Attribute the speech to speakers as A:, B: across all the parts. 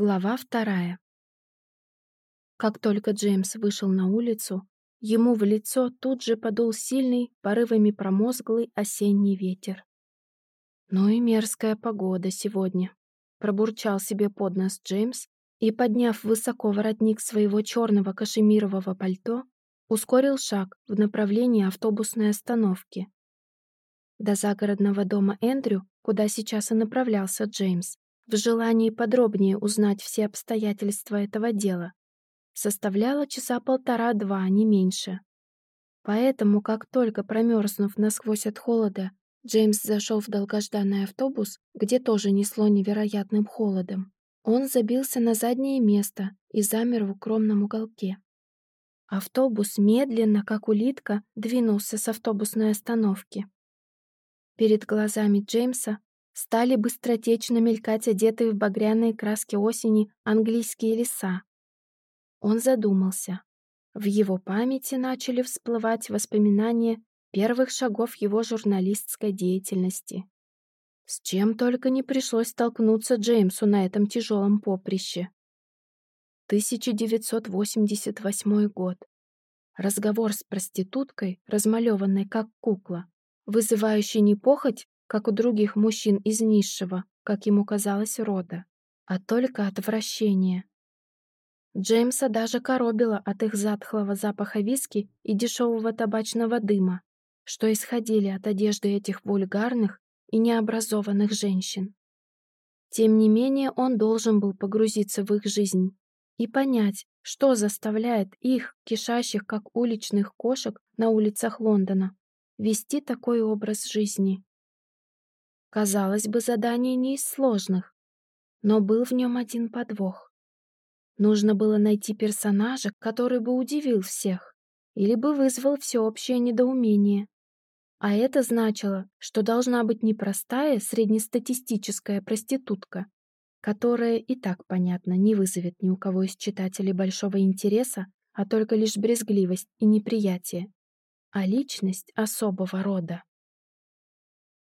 A: Глава вторая. Как только Джеймс вышел на улицу, ему в лицо тут же подул сильный, порывами промозглый осенний ветер. «Ну и мерзкая погода сегодня», — пробурчал себе под нос Джеймс и, подняв высоко воротник своего черного кашемирового пальто, ускорил шаг в направлении автобусной остановки. До загородного дома Эндрю, куда сейчас и направлялся Джеймс, в желании подробнее узнать все обстоятельства этого дела, составляла часа полтора-два, не меньше. Поэтому, как только промерзнув насквозь от холода, Джеймс зашел в долгожданный автобус, где тоже несло невероятным холодом, он забился на заднее место и замер в укромном уголке. Автобус медленно, как улитка, двинулся с автобусной остановки. Перед глазами Джеймса стали быстротечно мелькать одетые в багряные краски осени английские леса. Он задумался. В его памяти начали всплывать воспоминания первых шагов его журналистской деятельности. С чем только не пришлось столкнуться Джеймсу на этом тяжелом поприще. 1988 год. Разговор с проституткой, размалеванной как кукла, вызывающий не похоть, как у других мужчин из низшего, как ему казалось, рода, а только отвращение. Джеймса даже коробило от их затхлого запаха виски и дешевого табачного дыма, что исходили от одежды этих вульгарных и необразованных женщин. Тем не менее, он должен был погрузиться в их жизнь и понять, что заставляет их, кишащих как уличных кошек на улицах Лондона, вести такой образ жизни. Казалось бы, задание не из сложных, но был в нем один подвох. Нужно было найти персонажа, который бы удивил всех или бы вызвал всеобщее недоумение. А это значило, что должна быть не простая среднестатистическая проститутка, которая, и так понятно, не вызовет ни у кого из читателей большого интереса, а только лишь брезгливость и неприятие, а личность особого рода.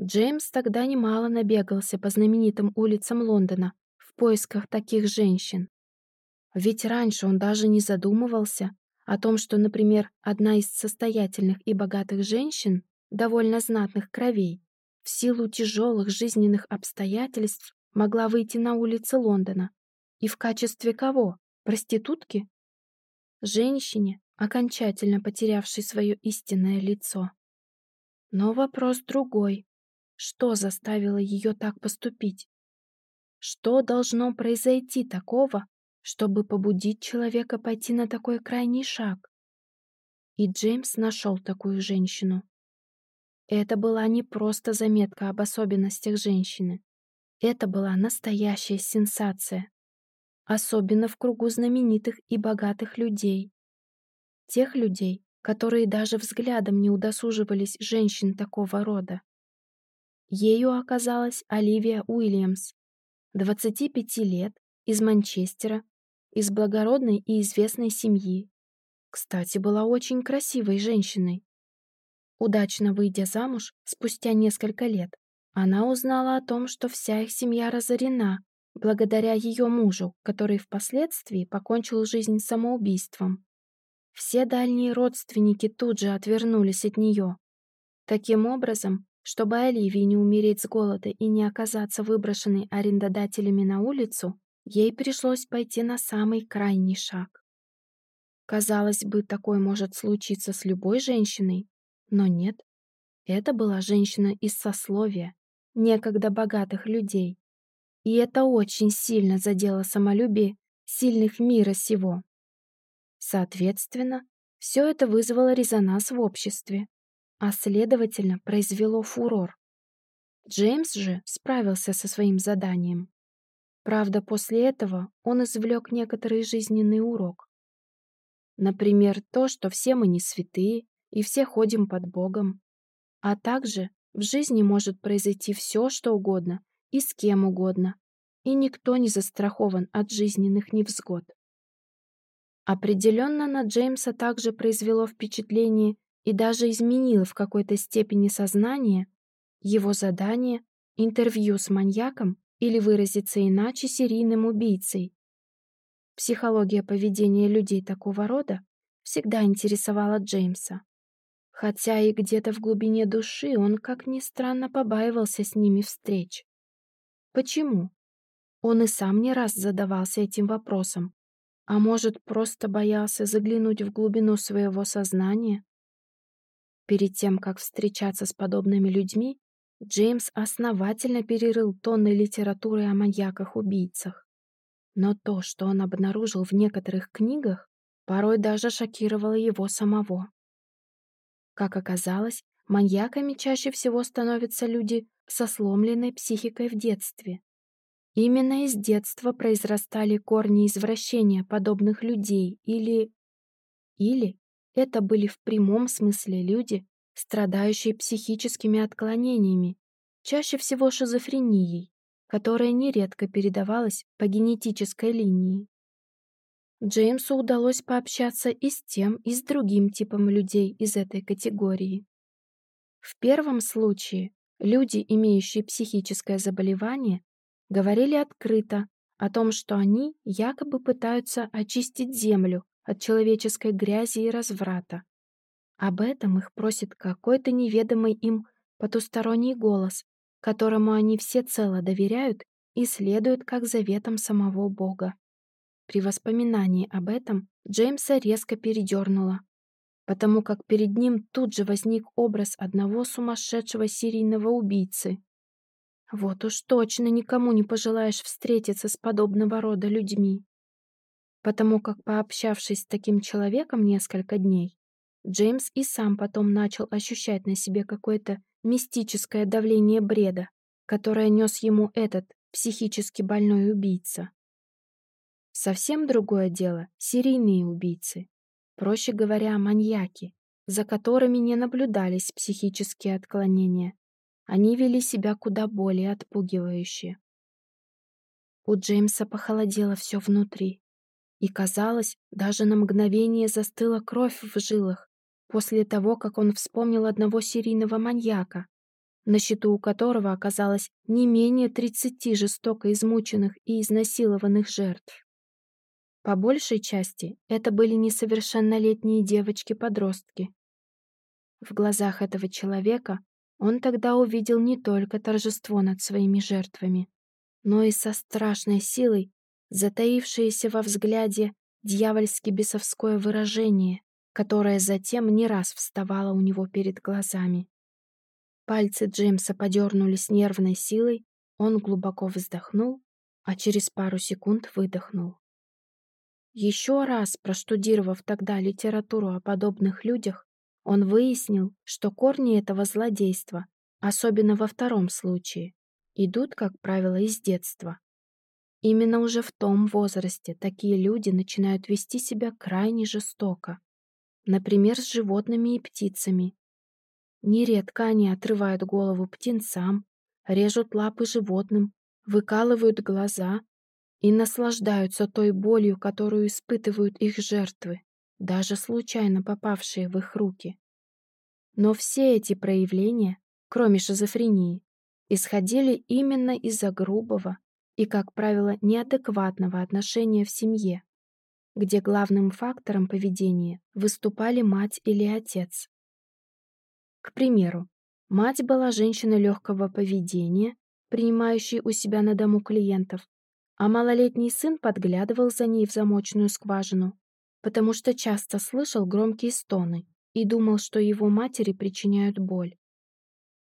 A: Джеймс тогда немало набегался по знаменитым улицам Лондона в поисках таких женщин. Ведь раньше он даже не задумывался о том, что, например, одна из состоятельных и богатых женщин, довольно знатных кровей, в силу тяжелых жизненных обстоятельств могла выйти на улицы Лондона. И в качестве кого? Проститутки? Женщине, окончательно потерявшей свое истинное лицо. Но вопрос другой. Что заставило ее так поступить? Что должно произойти такого, чтобы побудить человека пойти на такой крайний шаг? И Джеймс нашел такую женщину. Это была не просто заметка об особенностях женщины. Это была настоящая сенсация. Особенно в кругу знаменитых и богатых людей. Тех людей, которые даже взглядом не удосуживались женщин такого рода. Ею оказалась Оливия Уильямс, 25 лет, из Манчестера, из благородной и известной семьи. Кстати, была очень красивой женщиной. Удачно выйдя замуж спустя несколько лет, она узнала о том, что вся их семья разорена благодаря ее мужу, который впоследствии покончил жизнь самоубийством. Все дальние родственники тут же отвернулись от нее. Таким образом, чтобы Оливии не умереть с голода и не оказаться выброшенной арендодателями на улицу, ей пришлось пойти на самый крайний шаг. Казалось бы, такое может случиться с любой женщиной, но нет. Это была женщина из сословия, некогда богатых людей. И это очень сильно задело самолюбие сильных мира сего. Соответственно, все это вызвало резонанс в обществе а следовательно произвело фурор. Джеймс же справился со своим заданием. Правда, после этого он извлек некоторый жизненный урок. Например, то, что все мы не святые и все ходим под Богом. А также в жизни может произойти все, что угодно и с кем угодно, и никто не застрахован от жизненных невзгод. Определенно на Джеймса также произвело впечатление и даже изменило в какой-то степени сознание, его задание, интервью с маньяком или выразиться иначе серийным убийцей. Психология поведения людей такого рода всегда интересовала Джеймса. Хотя и где-то в глубине души он, как ни странно, побаивался с ними встреч. Почему? Он и сам не раз задавался этим вопросом. А может, просто боялся заглянуть в глубину своего сознания? Перед тем, как встречаться с подобными людьми, Джеймс основательно перерыл тонны литературы о маньяках-убийцах. Но то, что он обнаружил в некоторых книгах, порой даже шокировало его самого. Как оказалось, маньяками чаще всего становятся люди со сломленной психикой в детстве. Именно из детства произрастали корни извращения подобных людей или... Или это были в прямом смысле люди, страдающие психическими отклонениями, чаще всего шизофренией, которая нередко передавалась по генетической линии. Джеймсу удалось пообщаться и с тем, и с другим типом людей из этой категории. В первом случае люди, имеющие психическое заболевание, говорили открыто о том, что они якобы пытаются очистить землю от человеческой грязи и разврата. Об этом их просит какой-то неведомый им потусторонний голос, которому они всецело доверяют и следуют как заветам самого Бога. При воспоминании об этом Джеймса резко передернуло, потому как перед ним тут же возник образ одного сумасшедшего серийного убийцы. Вот уж точно никому не пожелаешь встретиться с подобного рода людьми. Потому как, пообщавшись с таким человеком несколько дней, Джеймс и сам потом начал ощущать на себе какое-то мистическое давление бреда, которое нес ему этот психически больной убийца. Совсем другое дело — серийные убийцы. Проще говоря, маньяки, за которыми не наблюдались психические отклонения. Они вели себя куда более отпугивающе. У Джеймса похолодело все внутри. И, казалось, даже на мгновение застыла кровь в жилах, после того, как он вспомнил одного серийного маньяка, на счету у которого оказалось не менее 30 жестоко измученных и изнасилованных жертв. По большей части это были несовершеннолетние девочки-подростки. В глазах этого человека он тогда увидел не только торжество над своими жертвами, но и со страшной силой затаившееся во взгляде дьявольски бесовское выражение, которая затем не раз вставала у него перед глазами. Пальцы Джеймса подернулись нервной силой, он глубоко вздохнул, а через пару секунд выдохнул. Еще раз проштудировав тогда литературу о подобных людях, он выяснил, что корни этого злодейства, особенно во втором случае, идут, как правило, из детства. Именно уже в том возрасте такие люди начинают вести себя крайне жестоко, например, с животными и птицами. Нередко они отрывают голову птенцам, режут лапы животным, выкалывают глаза и наслаждаются той болью, которую испытывают их жертвы, даже случайно попавшие в их руки. Но все эти проявления, кроме шизофрении, исходили именно из-за грубого и, как правило, неадекватного отношения в семье где главным фактором поведения выступали мать или отец. К примеру, мать была женщиной легкого поведения, принимающей у себя на дому клиентов, а малолетний сын подглядывал за ней в замочную скважину, потому что часто слышал громкие стоны и думал, что его матери причиняют боль.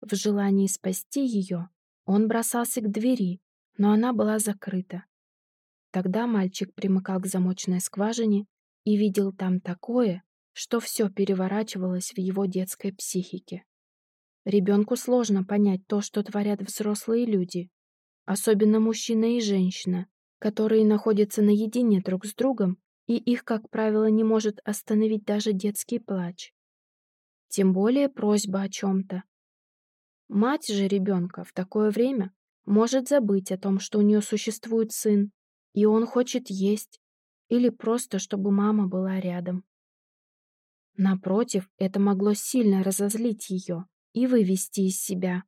A: В желании спасти ее он бросался к двери, но она была закрыта. Тогда мальчик примыкал к замочной скважине и видел там такое, что все переворачивалось в его детской психике. Ребенку сложно понять то, что творят взрослые люди, особенно мужчина и женщина, которые находятся наедине друг с другом, и их, как правило, не может остановить даже детский плач. Тем более просьба о чем-то. Мать же ребенка в такое время может забыть о том, что у нее существует сын, и он хочет есть, или просто, чтобы мама была рядом. Напротив, это могло сильно разозлить ее и вывести из себя.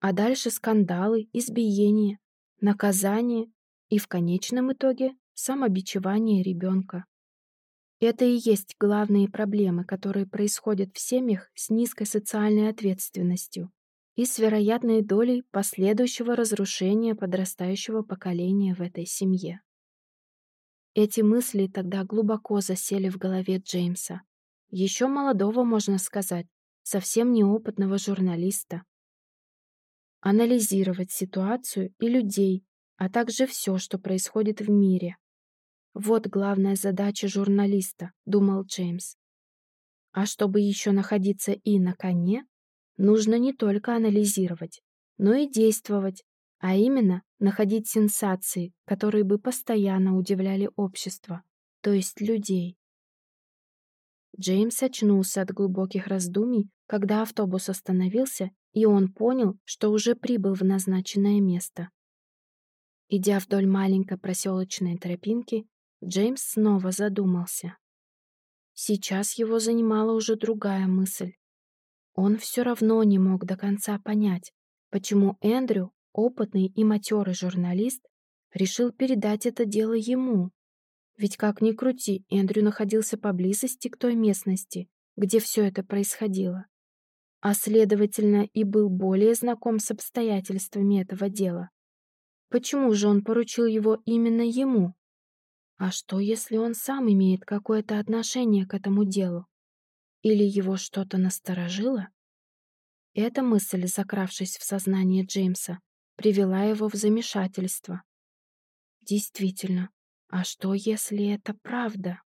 A: А дальше скандалы, избиения, наказание и в конечном итоге самобичевание ребенка. Это и есть главные проблемы, которые происходят в семьях с низкой социальной ответственностью и с вероятной долей последующего разрушения подрастающего поколения в этой семье. Эти мысли тогда глубоко засели в голове Джеймса. Еще молодого, можно сказать, совсем неопытного журналиста. Анализировать ситуацию и людей, а также все, что происходит в мире. Вот главная задача журналиста, думал Джеймс. А чтобы еще находиться и на коне, нужно не только анализировать, но и действовать, а именно находить сенсации, которые бы постоянно удивляли общество, то есть людей. Джеймс очнулся от глубоких раздумий, когда автобус остановился, и он понял, что уже прибыл в назначенное место. Идя вдоль маленькой проселочной тропинки, Джеймс снова задумался. Сейчас его занимала уже другая мысль. Он все равно не мог до конца понять, почему Эндрю, опытный и матерый журналист, решил передать это дело ему. Ведь как ни крути, Эндрю находился поблизости к той местности, где все это происходило. А следовательно, и был более знаком с обстоятельствами этого дела. Почему же он поручил его именно ему? А что, если он сам имеет какое-то отношение к этому делу? Или его что-то насторожило? Эта мысль, закравшись в сознание Джеймса, привела его в замешательство. Действительно, а что, если это правда?